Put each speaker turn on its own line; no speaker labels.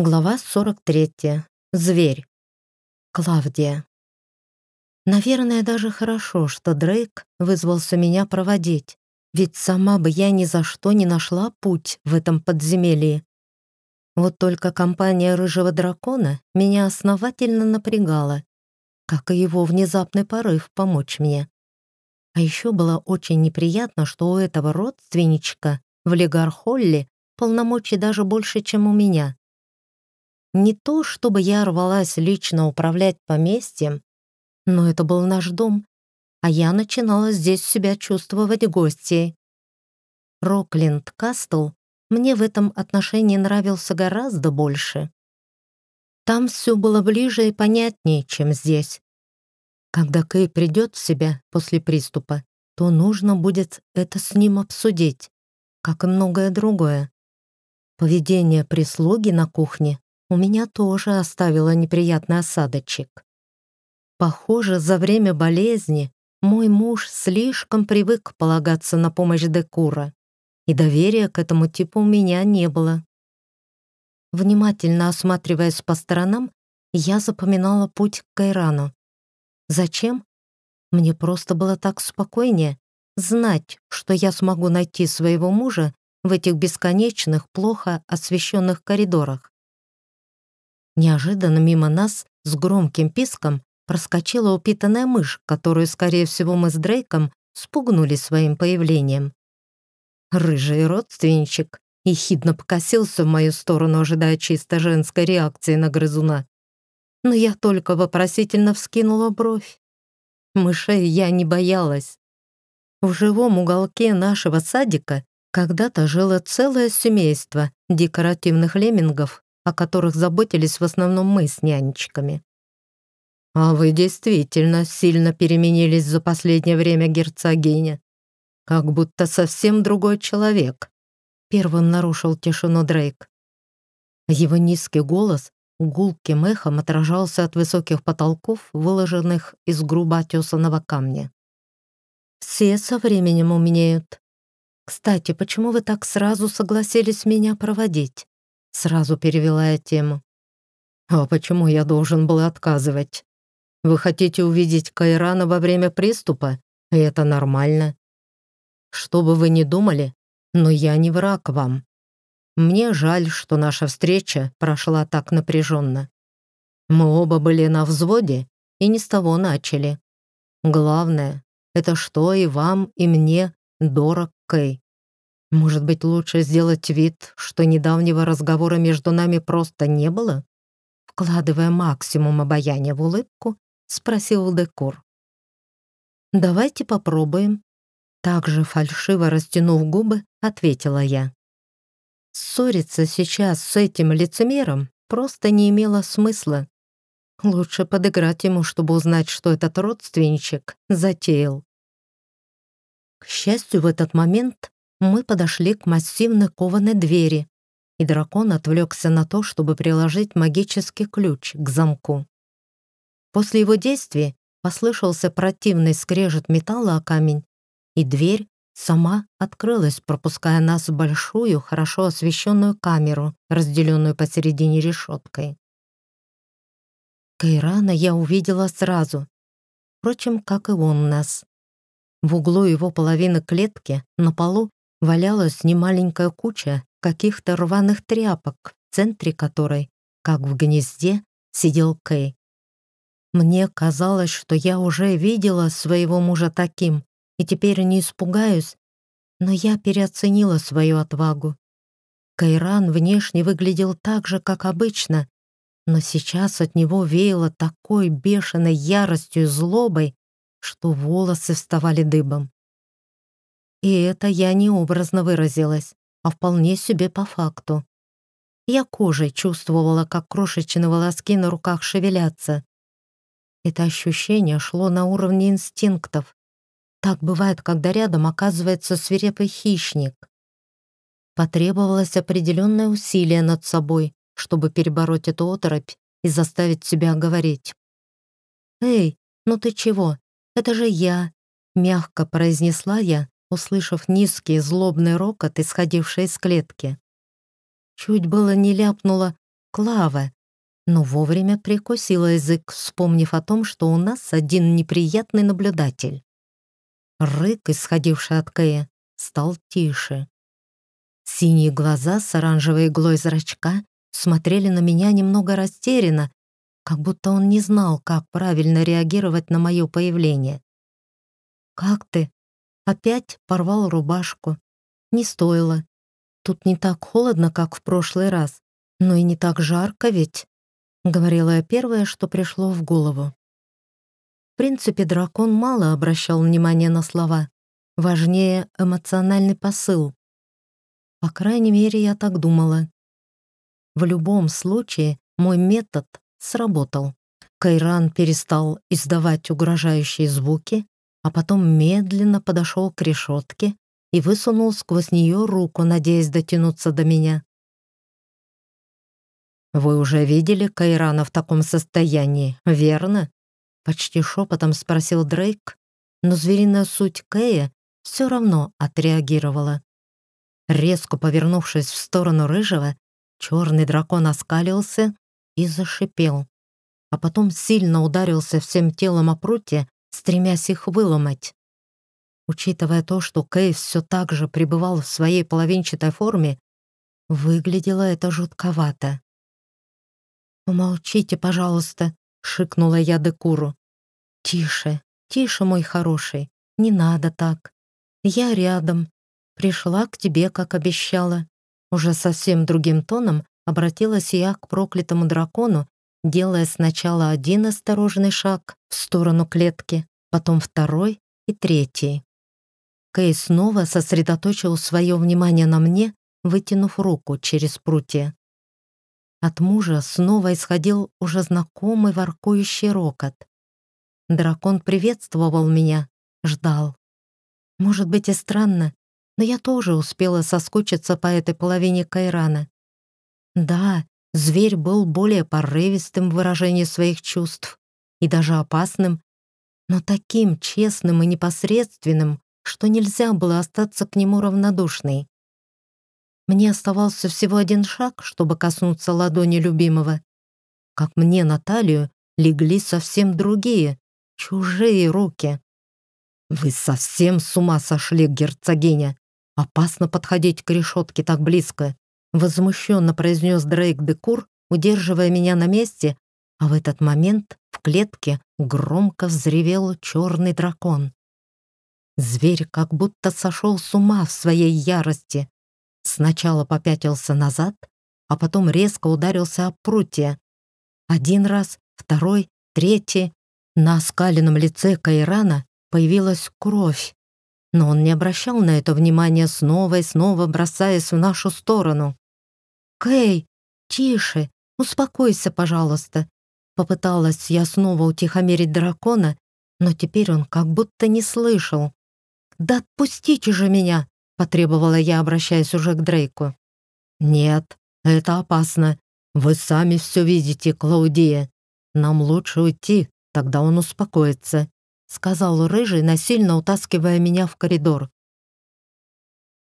Глава 43. Зверь. Клавдия. Наверное, даже хорошо, что Дрейк вызвался меня проводить, ведь сама бы я ни за что не нашла путь в этом подземелье. Вот только компания рыжего дракона меня основательно напрягала, как и его внезапный порыв помочь мне. А еще было очень неприятно, что у этого родственничка в Легархолле полномочий даже больше, чем у меня. Не то, чтобы я рвалась лично управлять поместьем, но это был наш дом, а я начинала здесь себя чувствовать гостьей. Рокленд Кастл мне в этом отношении нравился гораздо больше. Там все было ближе и понятнее, чем здесь. Когда Кэй придет в себя после приступа, то нужно будет это с ним обсудить, как и многое другое. Поведение прислуги на кухне у меня тоже оставило неприятный осадочек. Похоже, за время болезни мой муж слишком привык полагаться на помощь Декура, и доверия к этому типу у меня не было. Внимательно осматриваясь по сторонам, я запоминала путь к Кайрану. Зачем? Мне просто было так спокойнее знать, что я смогу найти своего мужа в этих бесконечных, плохо освещенных коридорах. Неожиданно мимо нас с громким писком проскочила упитанная мышь, которую, скорее всего, мы с Дрейком спугнули своим появлением. Рыжий родственничек ехидно покосился в мою сторону, ожидая чисто женской реакции на грызуна. Но я только вопросительно вскинула бровь. Мышей я не боялась. В живом уголке нашего садика когда-то жило целое семейство декоративных леммингов о которых заботились в основном мы с нянечками. «А вы действительно сильно переменились за последнее время, герцогиня. Как будто совсем другой человек», — первым нарушил тишину Дрейк. Его низкий голос гулким эхом отражался от высоких потолков, выложенных из грубо отесанного камня. «Все со временем умнеют. Кстати, почему вы так сразу согласились меня проводить?» Сразу перевела я тему. «А почему я должен был отказывать? Вы хотите увидеть Кайрана во время приступа, и это нормально. Что бы вы ни думали, но я не враг вам. Мне жаль, что наша встреча прошла так напряженно. Мы оба были на взводе и не с того начали. Главное, это что и вам, и мне дорог Кэй. Может быть, лучше сделать вид, что недавнего разговора между нами просто не было? Вкладывая максимум обаяния в улыбку, спросил Декур. «Давайте попробуем». Также фальшиво растянув губы, ответила я. Ссориться сейчас с этим лицемером просто не имело смысла. Лучше подыграть ему, чтобы узнать, что этот родственничек затеял. К счастью, в этот момент мы подошли к массивной кованой двери, и дракон отвлекся на то, чтобы приложить магический ключ к замку. После его действия послышался противный скрежет металла о камень, и дверь сама открылась, пропуская нас в большую, хорошо освещенную камеру, разделенную посередине решеткой. Кайрана я увидела сразу, впрочем, как и он нас. В углу его половины клетки на полу валялась немаленькая куча каких-то рваных тряпок, в центре которой, как в гнезде, сидел Кэй. Мне казалось, что я уже видела своего мужа таким, и теперь не испугаюсь, но я переоценила свою отвагу. Кайран внешне выглядел так же, как обычно, но сейчас от него веяло такой бешеной яростью и злобой, что волосы вставали дыбом. И это я не образно выразилась, а вполне себе по факту. Я кожей чувствовала, как крошечные волоски на руках шевелятся. Это ощущение шло на уровне инстинктов. Так бывает, когда рядом оказывается свирепый хищник. Потребовалось определенное усилие над собой, чтобы перебороть эту оторопь и заставить себя говорить. «Эй, ну ты чего? Это же я!» — мягко произнесла я, услышав низкий злобный рокот, исходивший из клетки. Чуть было не ляпнула Клава, но вовремя прикусила язык, вспомнив о том, что у нас один неприятный наблюдатель. Рык, исходивший от Кэя, стал тише. Синие глаза с оранжевой иглой зрачка смотрели на меня немного растерянно, как будто он не знал, как правильно реагировать на мое появление. «Как ты?» Опять порвал рубашку. Не стоило. Тут не так холодно, как в прошлый раз, но и не так жарко ведь, говорила я первое, что пришло в голову. В принципе, дракон мало обращал внимания на слова. Важнее эмоциональный посыл. По крайней мере, я так думала. В любом случае, мой метод сработал. Кайран перестал издавать угрожающие звуки, а потом медленно подошел к решетке и высунул сквозь нее руку, надеясь дотянуться до меня. «Вы уже видели Кайрана в таком состоянии, верно?» Почти шепотом спросил Дрейк, но звериная суть Кэя все равно отреагировала. Резко повернувшись в сторону рыжего, черный дракон оскалился и зашипел, а потом сильно ударился всем телом о прутья, стремясь их выломать. Учитывая то, что Кей все так же пребывал в своей половинчатой форме, выглядело это жутковато. «Умолчите, пожалуйста», — шикнула я Декуру. «Тише, тише, мой хороший, не надо так. Я рядом. Пришла к тебе, как обещала». Уже совсем другим тоном обратилась я к проклятому дракону, делая сначала один осторожный шаг в сторону клетки, потом второй и третий. Кей снова сосредоточил свое внимание на мне, вытянув руку через прутья. От мужа снова исходил уже знакомый воркующий рокот. Дракон приветствовал меня, ждал. Может быть и странно, но я тоже успела соскучиться по этой половине Кайрана. Да, зверь был более порывистым в выражении своих чувств и даже опасным, но таким честным и непосредственным, что нельзя было остаться к нему равнодушной. Мне оставался всего один шаг, чтобы коснуться ладони любимого. Как мне на талию легли совсем другие, чужие руки. «Вы совсем с ума сошли, герцогиня! Опасно подходить к решетке так близко!» Возмущенно произнес Дрейк Декур, удерживая меня на месте, а в этот момент в клетке громко взревел черный дракон. Зверь как будто сошел с ума в своей ярости. Сначала попятился назад, а потом резко ударился о прутья. Один раз, второй, третий. На оскаленном лице Кайрана появилась кровь. Но он не обращал на это внимания, снова и снова бросаясь в нашу сторону. «Кэй, тише, успокойся, пожалуйста». Попыталась я снова утихомирить дракона, но теперь он как будто не слышал. «Да отпустите же меня!» — потребовала я, обращаясь уже к Дрейку. «Нет, это опасно. Вы сами все видите, Клаудия. Нам лучше уйти, тогда он успокоится», — сказал Рыжий, насильно утаскивая меня в коридор.